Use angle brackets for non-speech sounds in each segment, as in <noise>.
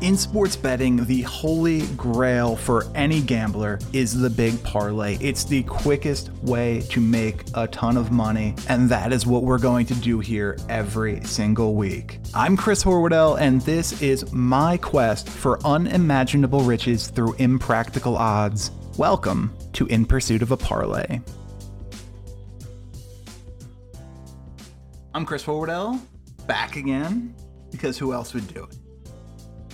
In sports betting, the holy grail for any gambler is the big parlay. It's the quickest way to make a ton of money, and that is what we're going to do here every single week. I'm Chris Horwoodell, and this is my quest for unimaginable riches through impractical odds. Welcome to In Pursuit of a Parlay. I'm Chris Horwoodell, back again, because who else would do it?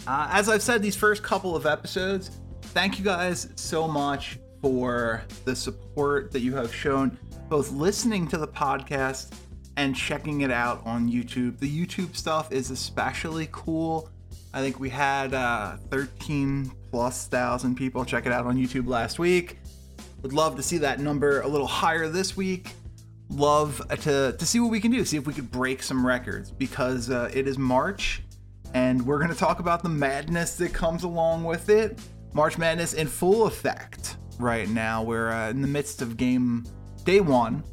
Uh, as I've said these first couple of episodes, thank you guys so much for the support that you have shown, both listening to the podcast and checking it out on YouTube. The YouTube stuff is especially cool. I think we had uh, 13 plus thousand people check it out on YouTube last week. Would love to see that number a little higher this week. Love to, to see what we can do, see if we could break some records because uh, it is March and we're going to talk about the madness that comes along with it. March Madness in full effect right now. We're uh, in the midst of game day one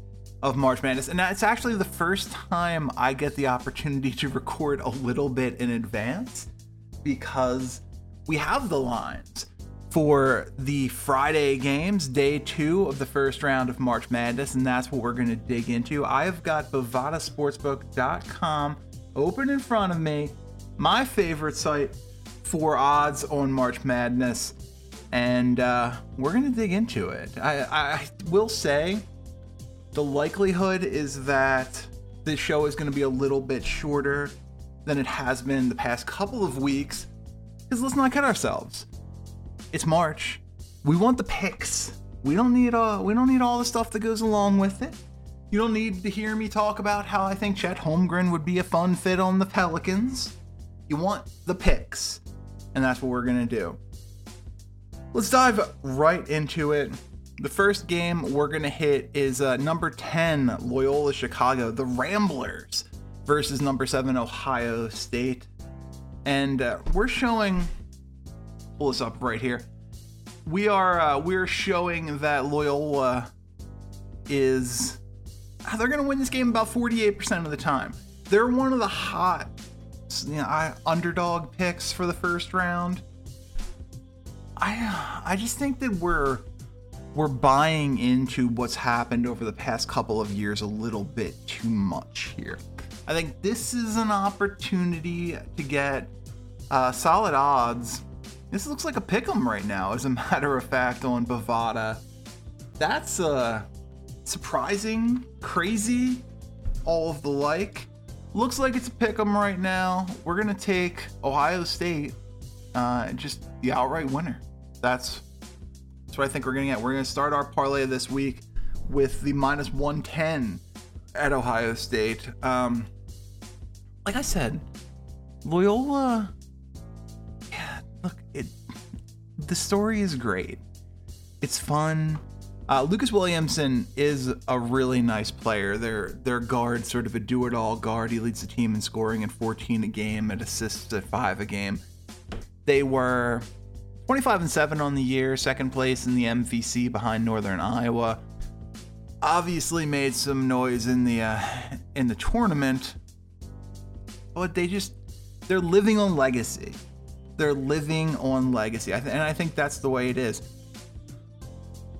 of March Madness, and it's actually the first time I get the opportunity to record a little bit in advance because we have the lines for the Friday games, day two of the first round of March Madness, and that's what we're going to dig into. I've got BovadaSportsbook.com open in front of me my favorite site for odds on March Madness, and uh, we're gonna dig into it. I, I will say the likelihood is that this show is gonna be a little bit shorter than it has been the past couple of weeks. Because let's not kid ourselves. It's March. We want the picks. We don't need uh we don't need all the stuff that goes along with it. You don't need to hear me talk about how I think Chet Holmgren would be a fun fit on the Pelicans. You want the picks, and that's what we're going to do. Let's dive right into it. The first game we're going to hit is uh, number 10, Loyola Chicago, the Ramblers, versus number 7, Ohio State. And uh, we're showing, pull this up right here. We are uh, we're showing that Loyola is they're going to win this game about 48% of the time. They're one of the hot you know, I, underdog picks for the first round. I I just think that we're we're buying into what's happened over the past couple of years a little bit too much here. I think this is an opportunity to get uh, solid odds. This looks like a pick 'em right now, as a <laughs> matter of fact, on Bovada. That's uh, surprising, crazy, all of the like. Looks like it's a pick 'em right now. We're gonna take Ohio State, uh, just the outright winner. That's that's what I think we're gonna get. We're gonna start our parlay this week with the minus 110 at Ohio State. Um, like I said, Loyola. Yeah, look, it. The story is great. It's fun. Uh, Lucas Williamson is a really nice player. Their their guard, sort of a do-it-all guard. He leads the team in scoring at 14 a game and assists at five a game. They were 25 and seven on the year, second place in the MVC behind Northern Iowa. Obviously made some noise in the uh, in the tournament, but they just they're living on legacy. They're living on legacy, I th- and I think that's the way it is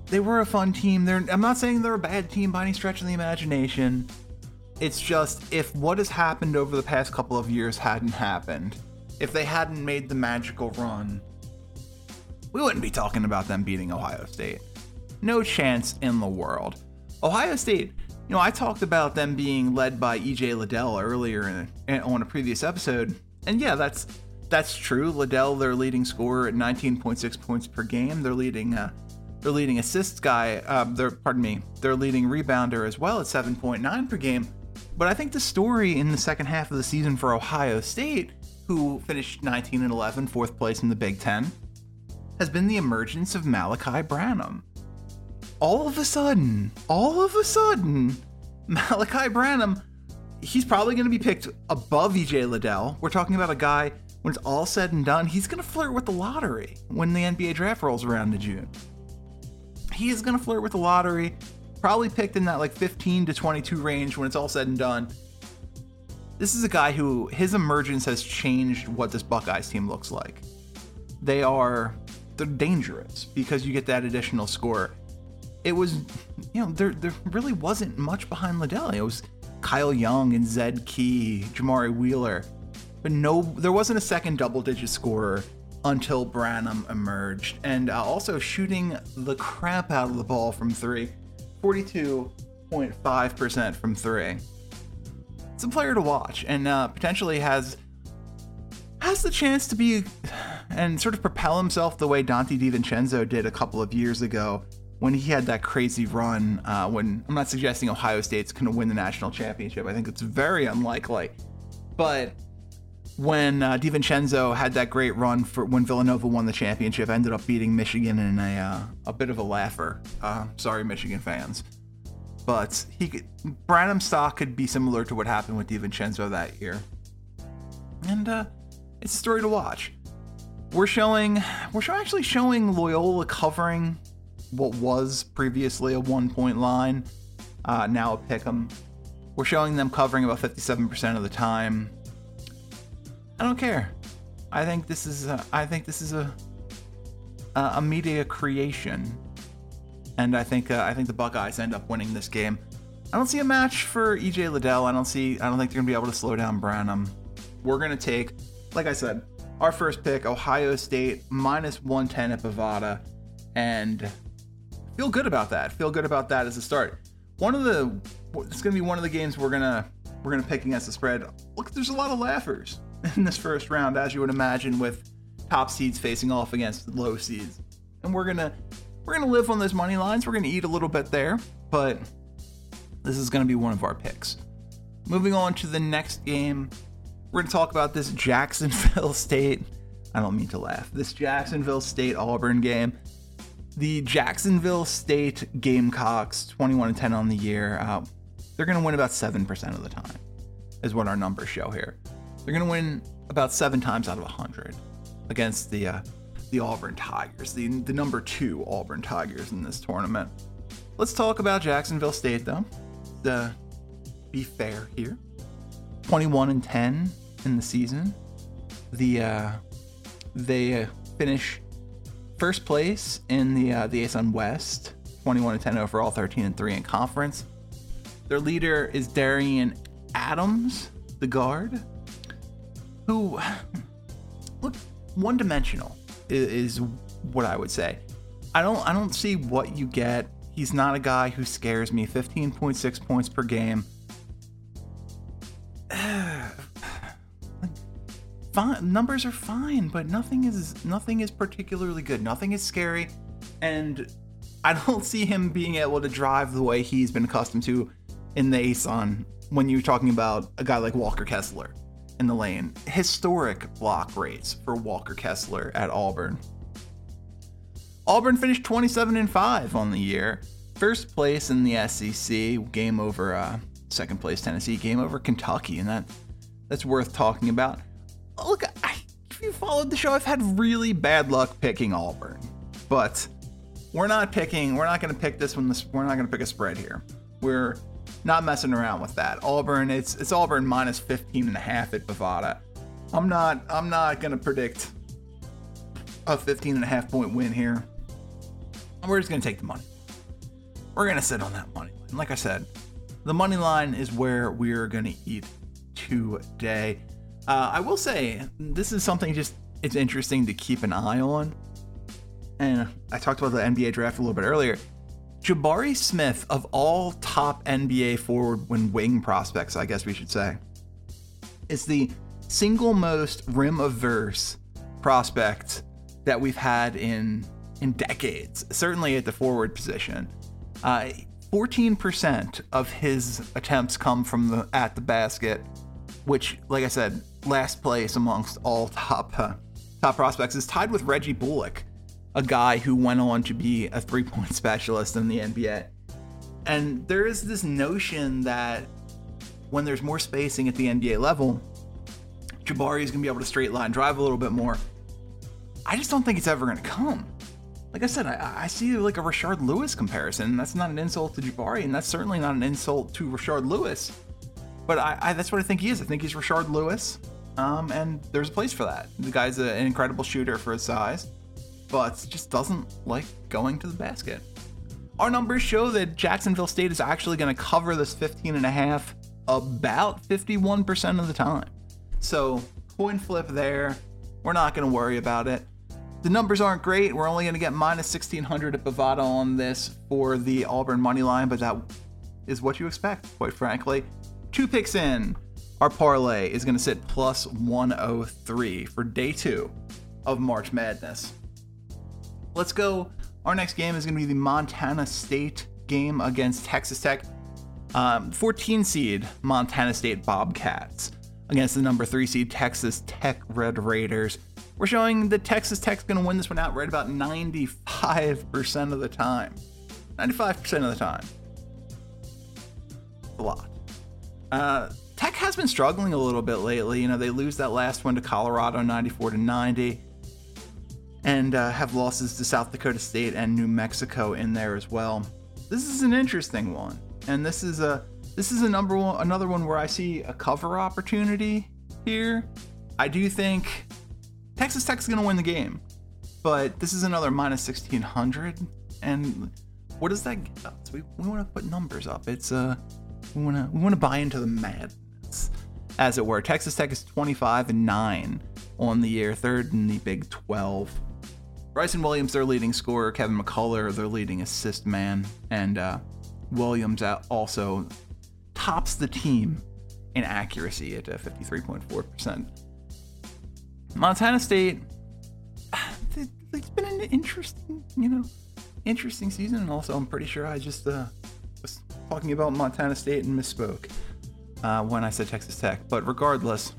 they were a fun team. They're, I'm not saying they're a bad team by any stretch of the imagination. It's just if what has happened over the past couple of years hadn't happened, if they hadn't made the magical run, we wouldn't be talking about them beating Ohio State. No chance in the world. Ohio State, you know, I talked about them being led by EJ Liddell earlier in, in, on a previous episode, and yeah, that's that's true. Liddell, their leading scorer at 19.6 points per game. They're leading uh, their leading assist guy, uh, their pardon me, their leading rebounder as well at 7.9 per game. But I think the story in the second half of the season for Ohio State, who finished 19 and 11, fourth place in the Big Ten, has been the emergence of Malachi Branham. All of a sudden, all of a sudden, <laughs> Malachi Branham, he's probably going to be picked above EJ Liddell. We're talking about a guy, when it's all said and done, he's going to flirt with the lottery when the NBA draft rolls around in June he is going to flirt with the lottery. Probably picked in that like 15 to 22 range when it's all said and done. this is a guy who his emergence has changed what this Buckeyes team looks like. They are they're dangerous because you get that additional score. It was, you know, there there really wasn't much behind Liddell. It was Kyle Young and Zed Key, Jamari Wheeler, but no, there wasn't a second double-digit scorer until Branham emerged, and uh, also shooting the crap out of the ball from three, 42.5% from three. It's a player to watch, and uh, potentially has has the chance to be and sort of propel himself the way Donte DiVincenzo did a couple of years ago when he had that crazy run. Uh, when I'm not suggesting Ohio State's going to win the national championship, I think it's very unlikely. But when uh, DiVincenzo had that great run for when Villanova won the championship, ended up beating Michigan in a uh, a bit of a laugher. Uh, sorry, Michigan fans, but he could, Branham stock could be similar to what happened with DiVincenzo that year, and uh, it's a story to watch. We're showing we're actually showing Loyola covering what was previously a one point line, uh, now a pick 'em. We're showing them covering about 57% of the time. I don't care. I think this is a, I think this is a a media creation, and I think uh, I think the Buckeyes end up winning this game. I don't see a match for EJ Liddell. I don't see. I don't think they're gonna be able to slow down Branham. We're gonna take, like I said, our first pick, Ohio State minus 110 at Bovada, and feel good about that. Feel good about that as a start. One of the it's gonna be one of the games we're gonna we're gonna pick against the spread. Look, there's a lot of laughers in this first round, as you would imagine, with top seeds facing off against low seeds. And we're gonna we're gonna live on those money lines. We're gonna eat a little bit there, but this is gonna be one of our picks. Moving on to the next game, we're gonna talk about this Jacksonville <laughs> State. I don't mean to laugh. This Jacksonville State Auburn game. The Jacksonville State Gamecocks, 21 and 10 on the year. Uh, they're gonna win about seven percent of the time, is what our numbers show here. They're going to win about seven times out of 100 against the uh, the Auburn Tigers, the, the number two Auburn Tigers in this tournament. Let's talk about Jacksonville State, though. To be fair here, 21 and 10 in the season. The uh, they uh, finish first place in the uh, the ASUN West, 21 and 10 overall, 13 and 3 in conference. Their leader is Darian Adams, the guard, who look one dimensional is, is what I would say. I don't I don't see what you get. He's not a guy who scares me. 15.6 points per game. <sighs> fine, numbers are fine, but nothing is nothing is particularly good. Nothing is scary, and I don't see him being able to drive the way he's been accustomed to in the ASUN when you're talking about a guy like Walker Kessler in the lane. Historic block rates for Walker Kessler at Auburn. Auburn finished 27 and 5 on the year. First place in the SEC, game over uh, second place Tennessee, game over Kentucky, and that that's worth talking about. Look, I, if you followed the show, I've had really bad luck picking Auburn, but we're not picking. We're not going to pick this one. We're not going to pick a spread here. We're not messing around with that. Auburn, it's it's Auburn minus 15 and a half at Bovada. I'm not I'm not gonna predict a 15 and a half point win here. We're just gonna take the money. We're gonna sit on that money line. Like I said, the money line is where we're gonna eat today. Uh, I will say this is something just it's interesting to keep an eye on. And I talked about the NBA draft a little bit earlier. Jabari Smith, of all top NBA forward when wing prospects, I guess we should say, is the single most rim averse prospect that we've had in in decades. Certainly at the forward position. Uh, 14% of his attempts come from the at the basket, which, like I said, last place amongst all top uh, top prospects is tied with Reggie Bullock a guy who went on to be a three point <laughs> specialist in the NBA. And there is this notion that when there's more spacing at the NBA level, Jabari is going to be able to straight line drive a little bit more. I just don't think it's ever going to come. Like I said, I, I see like a Rashard Lewis comparison. That's not an insult to Jabari, and that's certainly not an insult to Rashard Lewis. but I, I, that's what I think he is. I think he's Rashard Lewis, um, and there's a place for that. The guy's a, an incredible shooter for his size, but just doesn't like going to the basket. Our numbers show that Jacksonville State is actually going to cover this 15 and a half about 51% of the time. So, coin flip there. We're not going to worry about it. The numbers aren't great. We're only going to get minus 1600 at Bovada on this for the Auburn money line, but that is what you expect, quite frankly. Two picks in. Our parlay is going to sit plus 103 for day two of March Madness. Let's go. Our next game is going to be the Montana State game against Texas Tech. Um, 14 seed Montana State Bobcats against the number three seed Texas Tech Red Raiders. We're showing that Texas Tech's going to win this one out right about 95% of the time. 95% of the time. A lot. Uh, Tech has been struggling a little bit lately. You know, they lose that last one to Colorado 94 to 90 and uh, have losses to South Dakota State and New Mexico in there as well. This is an interesting one. And this is a this is a number one another one where I see a cover opportunity here. I do think Texas Tech's going to win the game, but this is another minus 1600. And what does that get us? We, we want to put numbers up. It's uh, we want to we want to buy into the madness, as it were. Texas Tech is 25 and nine on the year, third in the Big 12. Bryson Williams, their leading scorer. Kevin McCullar, their leading assist man, and uh, Williams also tops the team in accuracy at 53.4%. Montana State, <sighs> it's been an interesting, you know, interesting season. And also, I'm pretty sure I just uh, was talking about Montana State and misspoke uh, when I said Texas Tech. But regardless,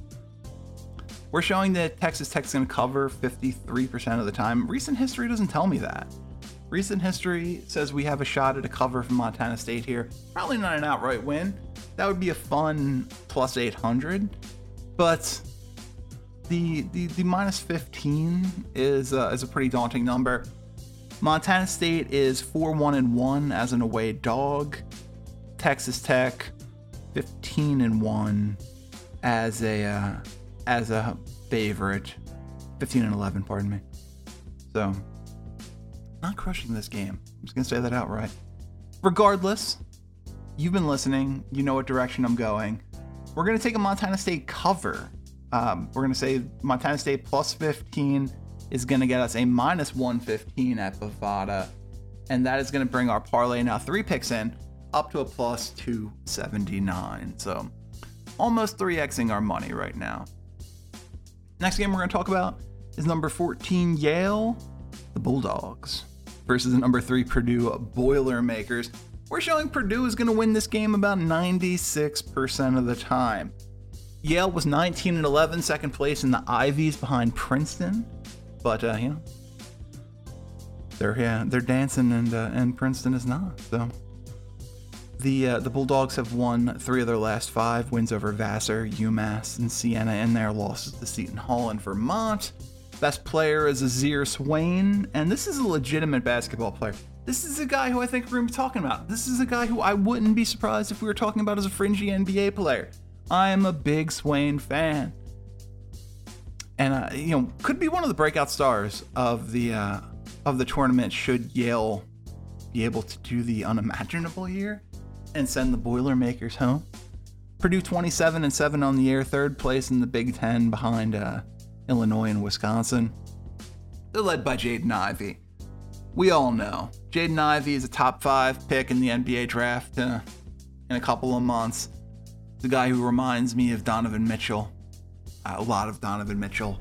we're showing that Texas Tech's going to cover 53% of the time. Recent history doesn't tell me that. Recent history says we have a shot at a cover from Montana State here. Probably not an outright win. That would be a fun plus 800. But the the, the minus 15 is is a pretty daunting number. Montana State is 4 1 and 1 as an away dog. Texas Tech 15 and 1 as a uh, as a favorite. 15 and 11, pardon me. So, not crushing this game. I'm just going to say that outright. Regardless, you've been listening. You know what direction I'm going. We're going to take a Montana State cover um, we're going to say Montana State plus 15 is going to get us a minus 115 at Bovada. And that is going to bring our parlay now three picks in up to a plus 279. So almost 3xing our money right now. Next game we're going to talk about is number 14 Yale, the Bulldogs, versus the number 3 Purdue Boilermakers. We're showing Purdue is going to win this game about 96% of the time. Yale was 19 and 11, second place in the Ivies behind Princeton, but uh, you know they're yeah they're dancing and uh, and Princeton is not. So the uh, the Bulldogs have won three of their last five wins over Vassar, UMass, and Siena, and their losses to Seton Hall and Vermont. Best player is Azar Swain, and this is a legitimate basketball player. This is a guy who I think we're going to be talking about. This is a guy who I wouldn't be surprised if we were talking about as a fringy NBA player. I'm a big Swain fan. And uh, you know, could be one of the breakout stars of the uh, of the tournament should Yale be able to do the unimaginable here and send the Boilermakers home. Purdue 27 and 7 on the year, third place in the Big Ten behind uh, Illinois and Wisconsin. They're led by Jaden Ivey. We all know Jaden Ivey is a top five pick in the NBA draft uh, in a couple of months the guy who reminds me of Donovan Mitchell. Uh, a lot of Donovan Mitchell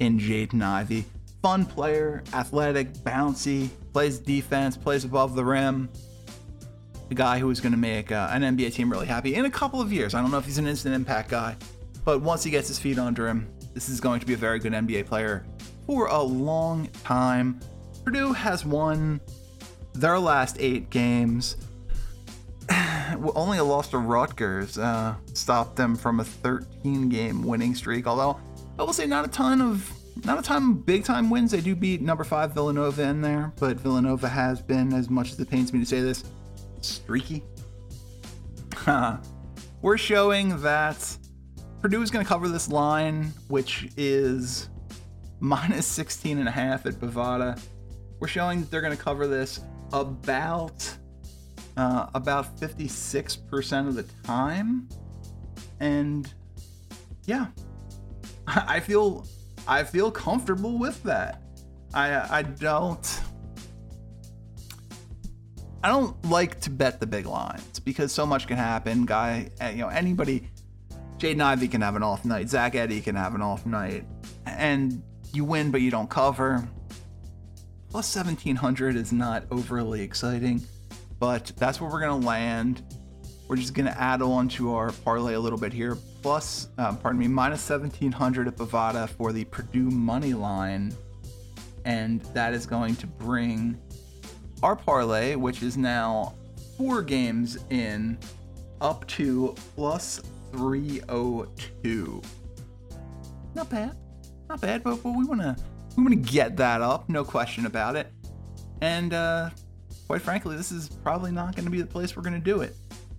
in Jaden Ivey. Fun player, athletic, bouncy, plays defense, plays above the rim. The guy who is going to make uh, an NBA team really happy in a couple of years. I don't know if he's an instant impact guy, but once he gets his feet under him, this is going to be a very good NBA player for a long time. Purdue has won their last eight games <sighs> only a loss to Rutgers uh, stopped them from a 13 game winning streak. Although I will say not a ton of not a ton of big time wins. They do beat number five Villanova in there, but Villanova has been, as much as it pains me to say this, streaky. <laughs> we're showing that Purdue is going to cover this line, which is minus 16 and a half at Bovada. We're showing that they're going to cover this about uh, about 56% of the time. And yeah, <laughs> I feel I feel comfortable with that. I I don't I don't like to bet the big lines because so much can happen. Guy, eh, you know, anybody, Jaden Ivey can have an off night. Zach Edey can have an off night, and you win, but you don't cover. Plus 1700 is not overly exciting, but that's where we're gonna land. We're just gonna add on to our parlay a little bit here. Plus, uh, pardon me, minus 1700 at Bovada for the Purdue money line, and that is going to bring our parlay, which is now four games in, up to plus 302. Not bad. Not bad, but, but we want to we want to get that up, no question about it. And uh, quite frankly, this is probably not going to be the place we're going to do it.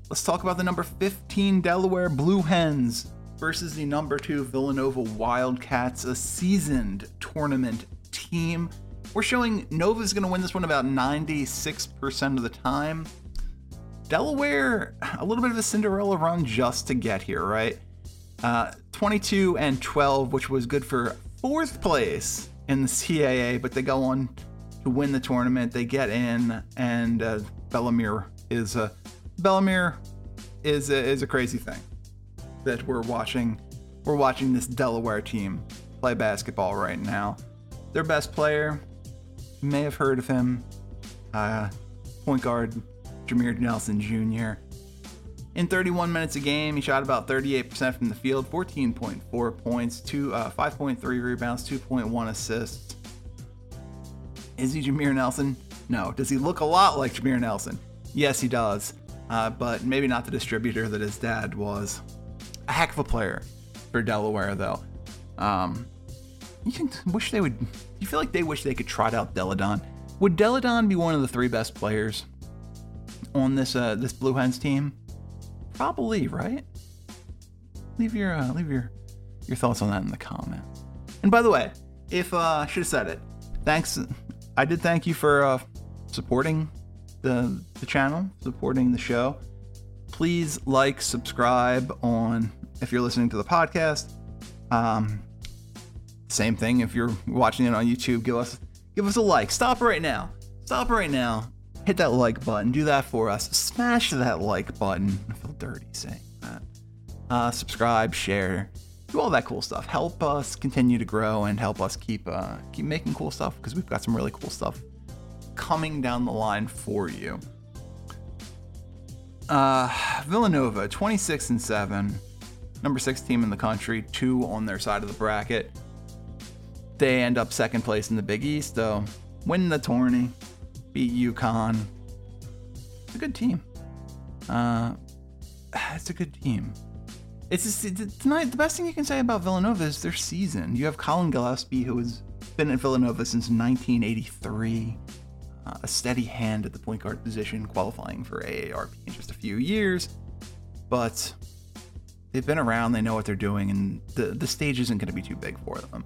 Let's talk about the number 15 Delaware Blue Hens versus the number 2 Villanova Wildcats, a seasoned tournament team. We're showing Nova's going to win this one about 96% of the time. Delaware, a little bit of a Cinderella run just to get here, right? Uh, 22 and 12, which was good for fourth place in the CAA, but they go on to win the tournament. They get in, and uh, Bellarmine is a Bellarmine is a, is a crazy thing that we're watching. We're watching this Delaware team play basketball right now. Their best player, you may have heard of him, uh, point guard Jameer Nelson Jr. In 31 minutes a game, he shot about 38% from the field, 14.4 points, two, uh, 5.3 rebounds, 2.1 assists. Is he Jameer Nelson? No. Does he look a lot like Jameer Nelson? Yes, he does. Uh, but maybe not the distributor that his dad was. A heck of a player for Delaware, though. Um, you can wish they would. You feel like they wish they could trot out Delle Donne. Would Delle Donne be one of the three best players on this uh, this Blue Hens team? Probably, right? Leave your uh, leave your your thoughts on that in the comments. And by the way, if uh, should have said it, thanks. I did thank you for uh, supporting the the channel, supporting the show. Please like, subscribe on if you're listening to the podcast. Um, same thing if you're watching it on YouTube. Give us give us a like. Stop right now. Stop right now hit that like button. Do that for us. Smash that like button. I feel dirty saying that. Uh, subscribe, share, do all that cool stuff. Help us continue to grow and help us keep uh, keep making cool stuff because we've got some really cool stuff coming down the line for you. Uh, Villanova, 26 and 7, number six team in the country, two on their side of the bracket. They end up second place in the Big East, though. Win the tourney beat UConn. It's a good team. Uh, it's a good team. It's just, tonight. The best thing you can say about Villanova is their season. You have Collin Gillespie, who has been at Villanova since 1983, uh, a steady hand at the point guard position, qualifying for AARP in just a few years. But they've been around. They know what they're doing, and the the stage isn't going to be too big for them.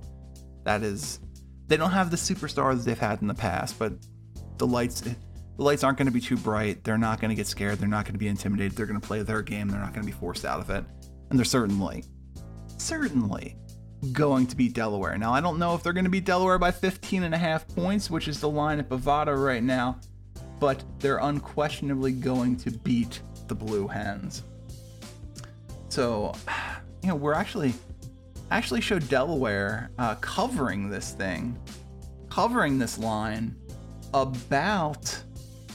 That is, they don't have the superstars they've had in the past, but the lights the lights aren't going to be too bright. They're not going to get scared. They're not going to be intimidated. They're going to play their game. They're not going to be forced out of it. And they're certainly, certainly going to beat Delaware. Now, I don't know if they're going to beat Delaware by 15 and a half points, which is the line at Bovada right now, but they're unquestionably going to beat the Blue Hens. So, <sighs> you know, we're actually actually show Delaware uh, covering this thing, covering this line about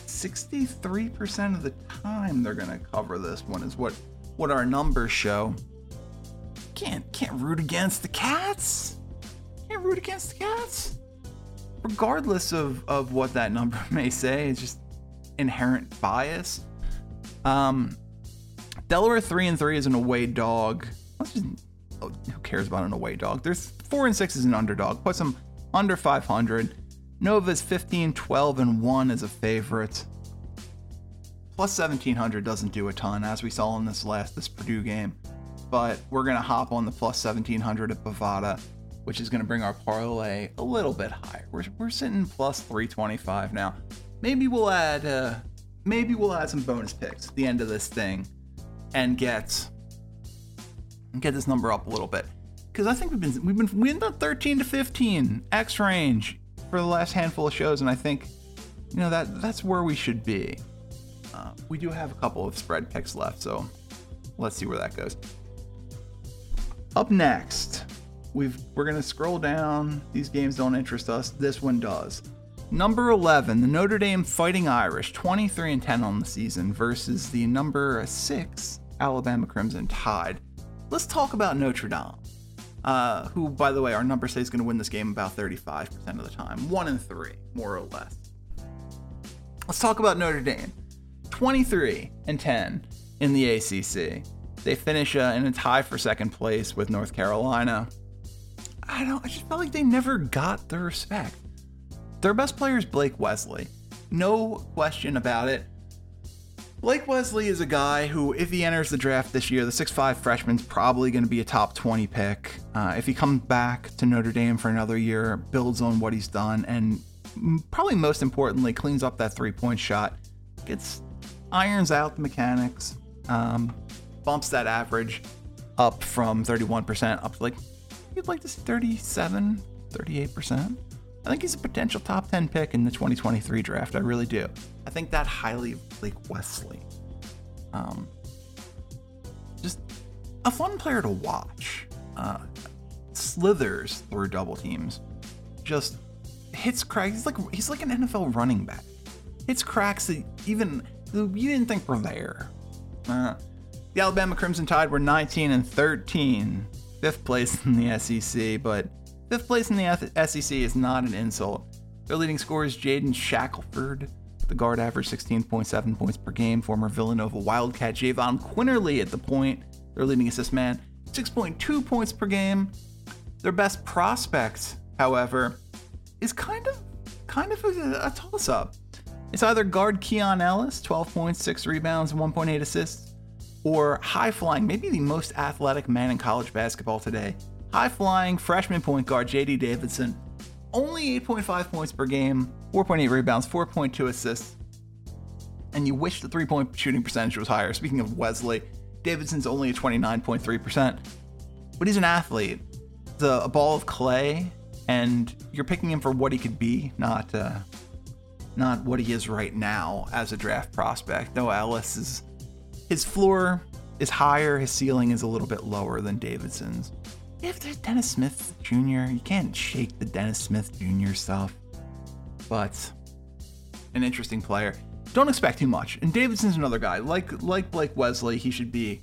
63% of the time they're going to cover this one is what what our numbers show. Can't can't root against the cats. Can't root against the cats. Regardless of of what that number <laughs> may say, it's just inherent bias. Um Delaware 3 and 3 is an away dog. Let's just who cares about an away dog? There's 4 and 6 is an underdog. Put some under 500. Nova's 15, 12, and 1 as a favorite. plus 1700 doesn't do a ton, as we saw in this last this Purdue game. But we're gonna hop on the plus 1700 at Bovada, which is gonna bring our parlay a little bit higher. We're, we're sitting plus 325 now. Maybe we'll add uh, maybe we'll add some bonus picks at the end of this thing and get get this number up a little bit because I think we've been we've been we in the 13 to 15 X range for the last handful of shows, and I think you know that that's where we should be. Uh, we do have a couple of spread picks left, so let's see where that goes. Up next, we've we're gonna scroll down. These games don't interest us. This one does. Number 11, the Notre Dame Fighting Irish, 23 and 10 on the season versus the number 6 Alabama Crimson Tide. Let's talk about Notre Dame, uh, who, by the way, our numbers say is going to win this game about 35% of the time, one in three, more or less. Let's talk about Notre Dame, 23 and 10 in the ACC. They finish uh, in a tie for second place with North Carolina. I don't. I just felt like they never got the respect. Their best player is Blake Wesley. No question about it. Blake Wesley is a guy who, if he enters the draft this year, the 6'5 freshman's probably going to be a top 20 pick. Uh, if he comes back to Notre Dame for another year, builds on what he's done, and probably most importantly, cleans up that three point shot, gets irons out the mechanics, um, bumps that average up from 31% up to like, you'd like to see 37, 38%. I think he's a potential top 10 pick in the 2023 draft. I really do. I think that highly of Blake Wesley. Um, just a fun player to watch. Uh, slithers through double teams. Just hits cracks. He's like he's like an NFL running back. Hits cracks that even you didn't think were there. Uh, the Alabama Crimson Tide were 19 and 13, fifth place in the SEC, but Fifth place in the SEC is not an insult. Their leading scorer is Jaden Shackelford. The guard averaged 16.7 points per game. Former Villanova Wildcat Jahvon Quinerly at the point. Their leading assist man, 6.2 points per game. Their best prospect, however, is kind of kind of a, a toss-up. It's either guard Keon Ellis, 12 points, 6 rebounds, 1.8 assists, or high flying, maybe the most athletic man in college basketball today, high flying freshman point guard JD Davidson, only 8.5 points per game, 4.8 rebounds, 4.2 assists. And you wish the three point shooting percentage was higher. Speaking of Wesley, Davidson's only at 29.3%, but he's an athlete. The a ball of clay, and you're picking him for what he could be, not uh, not what he is right now as a draft prospect. Though Ellis is his floor is higher, his ceiling is a little bit lower than Davidson's if there's Dennis Smith Jr., you can't shake the Dennis Smith Jr. stuff. But an interesting player. Don't expect too much. And Davidson's another guy. Like like Blake Wesley, he should be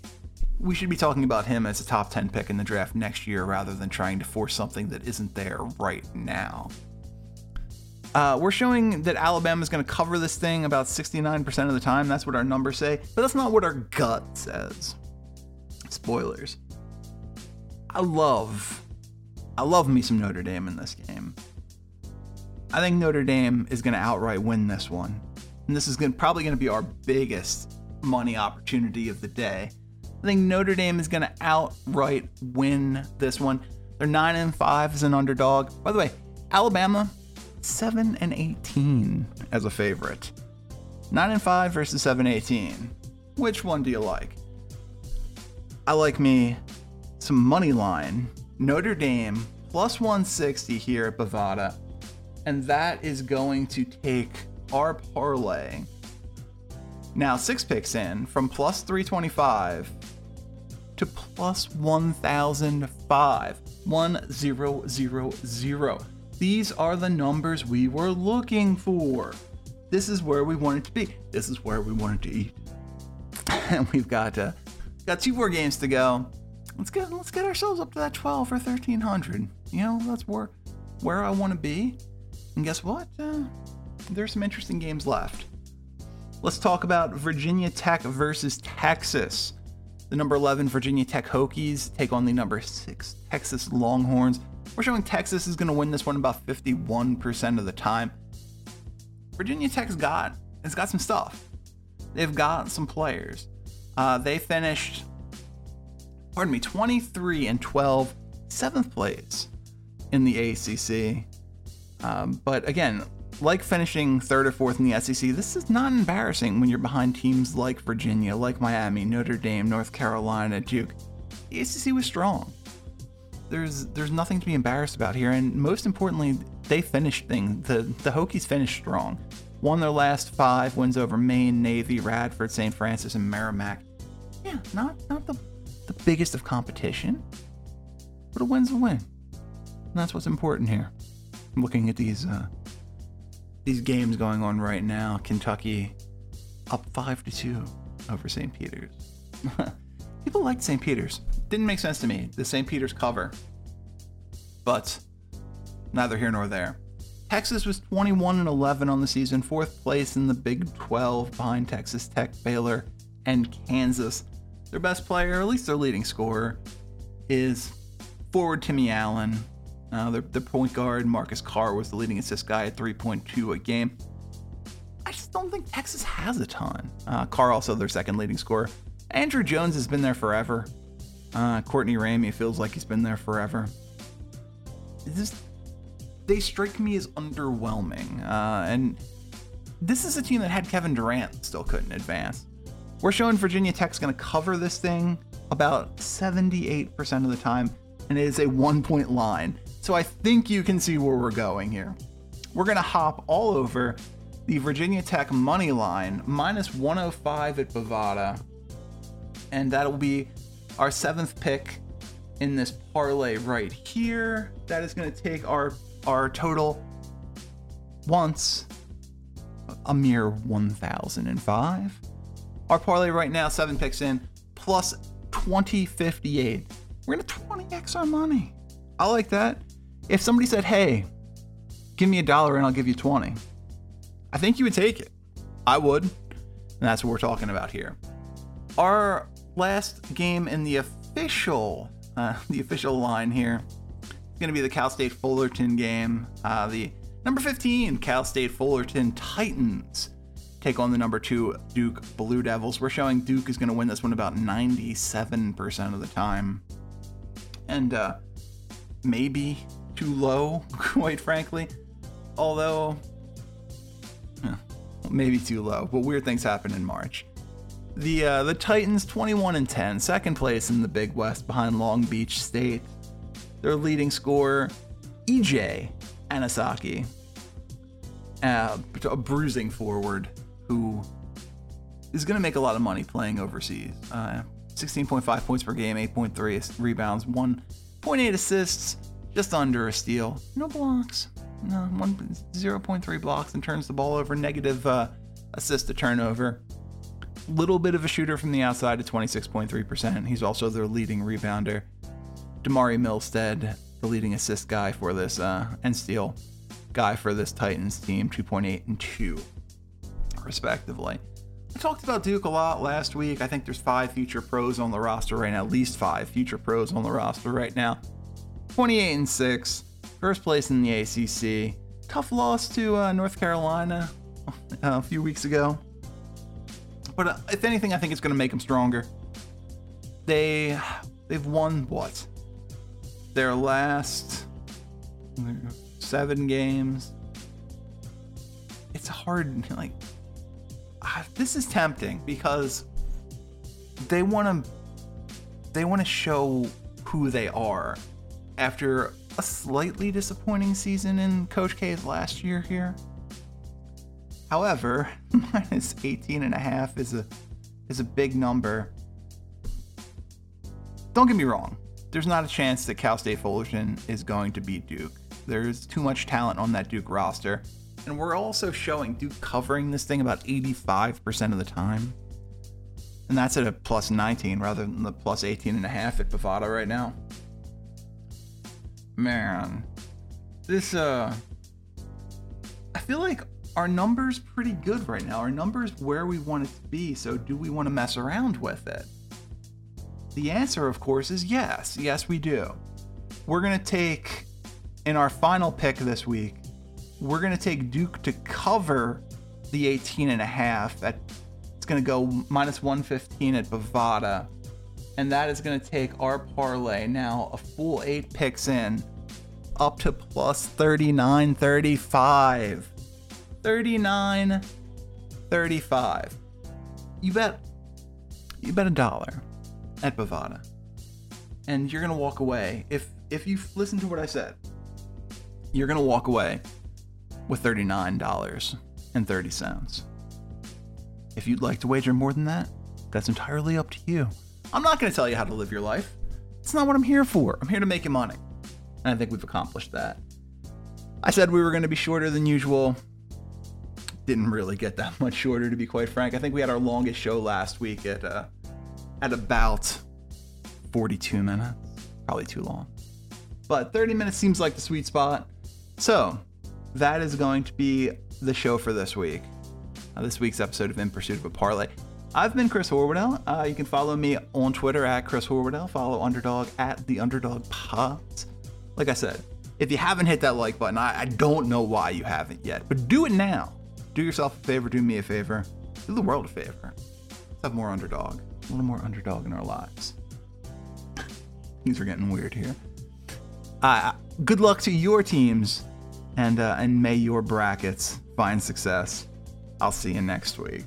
we should be talking about him as a top 10 pick in the draft next year rather than trying to force something that isn't there right now. Uh, we're showing that Alabama is going to cover this thing about 69% of the time. That's what our numbers say, but that's not what our gut says. Spoilers. I love, I love me some Notre Dame in this game. I think Notre Dame is going to outright win this one, and this is gonna, probably going to be our biggest money opportunity of the day. I think Notre Dame is going to outright win this one. They're nine and five as an underdog. By the way, Alabama seven and eighteen as a favorite. Nine and five versus seven eighteen. Which one do you like? I like me some money line. Notre Dame plus 160 here at Bovada. And that is going to take our parlay. Now, six picks in from plus 325 to plus 1005. 1000. These are the numbers we were looking for. This is where we wanted to be. This is where we wanted to eat. <laughs> and we've got uh, got two more games to go let's get let's get ourselves up to that 12 or 1300 you know that's where where i want to be. And guess what? Uh, there's some interesting games left. Let's talk about virginia tech versus texas. The number 11 virginia tech hokies take on the number 6 texas longhorns. We're showing texas is going to win this one about 51% of the time. Virginia tech's got it's got some stuff. They've got some players. Uh, they finished, pardon me, 23 and 12, seventh place in the ACC. Um, but again, like finishing third or fourth in the SEC, this is not embarrassing when you're behind teams like Virginia, like Miami, Notre Dame, North Carolina, Duke. The ACC was strong. There's there's nothing to be embarrassed about here, and most importantly, they finished things. The the Hokies finished strong. Won their last five wins over Maine, Navy, Radford, St. Francis, and Merrimack. Yeah, not not the the biggest of competition, but a win's a win. And that's what's important here. I'm looking at these uh, these games going on right now. Kentucky up five to two over St. Peter's. <laughs> People liked St. Peter's. Didn't make sense to me. The St. Peter's cover, but neither here nor there. Texas was 21 and 11 on the season, fourth place in the Big 12 behind Texas Tech, Baylor, and Kansas. Their best player, or at least their leading scorer, is forward Timmy Allen, uh, the, the point guard, Marcus Carr, was the leading assist guy at 3.2 a game. I just don't think Texas has a ton. Uh, Carr also their second leading scorer. Andrew Jones has been there forever. Uh, Courtney Ramey feels like he's been there forever. This, they strike me as underwhelming. Uh, and this is a team that had Kevin Durant still couldn't advance. We're showing Virginia Tech's going to cover this thing about 78% of the time, and it is a one point line. So I think you can see where we're going here. We're going to hop all over the Virginia Tech money line, minus 105 at Bovada. And that'll be our seventh pick in this parlay right here. That is going to take our our total once a mere 1005. Our parlay right now, seven picks in, plus 2058. We're to 20x our money. I like that. If somebody said, hey, give me a dollar and I'll give you 20, I think you would take it. I would. And that's what we're talking about here. Our last game in the official, uh, <laughs> the official line here is going to be the Cal State Fullerton game. Uh, the number 15 Cal State Fullerton Titans take on the number two Duke Blue Devils. We're showing Duke is going to win this one about 97% of the time. And uh, maybe too low, <laughs> quite frankly. Although, maybe too low, but weird things happen in March. The uh, the Titans 21 and 10, second place in the Big West behind Long Beach State. Their leading scorer, EJ Anosike, uh, a bruising forward who is going to make a lot of money playing overseas. Uh, 16.5 points per game, 8.3 rebounds, 1.8 assists, just under a steal. No blocks. No, one, 0.3 blocks and turns the ball over. Negative uh, assist to turnover. Little bit of a shooter from the outside at 26.3%. He's also their leading rebounder. Damari Milstead, the leading assist guy for this, uh, and steal guy for this Titans team, 2.8 and 2, respectively. I talked about Duke a lot last week. I think there's five future pros on the roster right now, at least five future pros on the roster right now. 28 and 6, first place in the ACC. Tough loss to uh, North Carolina <laughs> a few weeks ago. But uh, if anything, I think it's going to make them stronger. They they've won what? Their last seven games. It's hard like this is tempting because they want to they want to show who they are after a slightly disappointing season in Coach K's last year here. However, <laughs> minus 18 and a half is a is a big number. Don't get me wrong. There's not a chance that Cal State Fullerton is going to beat Duke. There's too much talent on that Duke roster. And we're also showing Duke covering this thing about 85% of the time. And that's at a plus 19 rather than the plus 18 and a half at Bovada right now man, this uh, I feel like our numbers pretty good right now. Our numbers where we want it to be. So do we want to mess around with it? The answer, of course, is yes. Yes, we do. We're gonna take in our final pick this week. We're gonna take Duke to cover the 18 and a half. At it's going to go minus 115 at Bovada. And that is going to take our parlay now a full eight picks in up to plus 39 35. 39 35. You bet you bet a dollar at Bovada. And you're going to walk away if if you listen to what I said. You're going to walk away with $39.30. If you'd like to wager more than that, that's entirely up to you. I'm not going to tell you how to live your life. It's not what I'm here for. I'm here to make you money. And I think we've accomplished that. I said we were going to be shorter than usual. Didn't really get that much shorter, to be quite frank. I think we had our longest show last week at uh, at about 42 minutes. Probably too long. But 30 minutes seems like the sweet spot. So, that is going to be the show for this week. Uh, this week's episode of In Pursuit of a Parlay. I've been Chris Horwoodell. Uh, you can follow me on Twitter at Chris Horwoodell. Follow Underdog at the Underdog Pods. Like I said, if you haven't hit that like button, I, I don't know why you haven't yet, but do it now. Do yourself a favor, do me a favor, do the world a favor. Let's have more underdog, a little more underdog in our lives. Things are getting weird here. Uh, good luck to your teams, and uh, and may your brackets find success. I'll see you next week.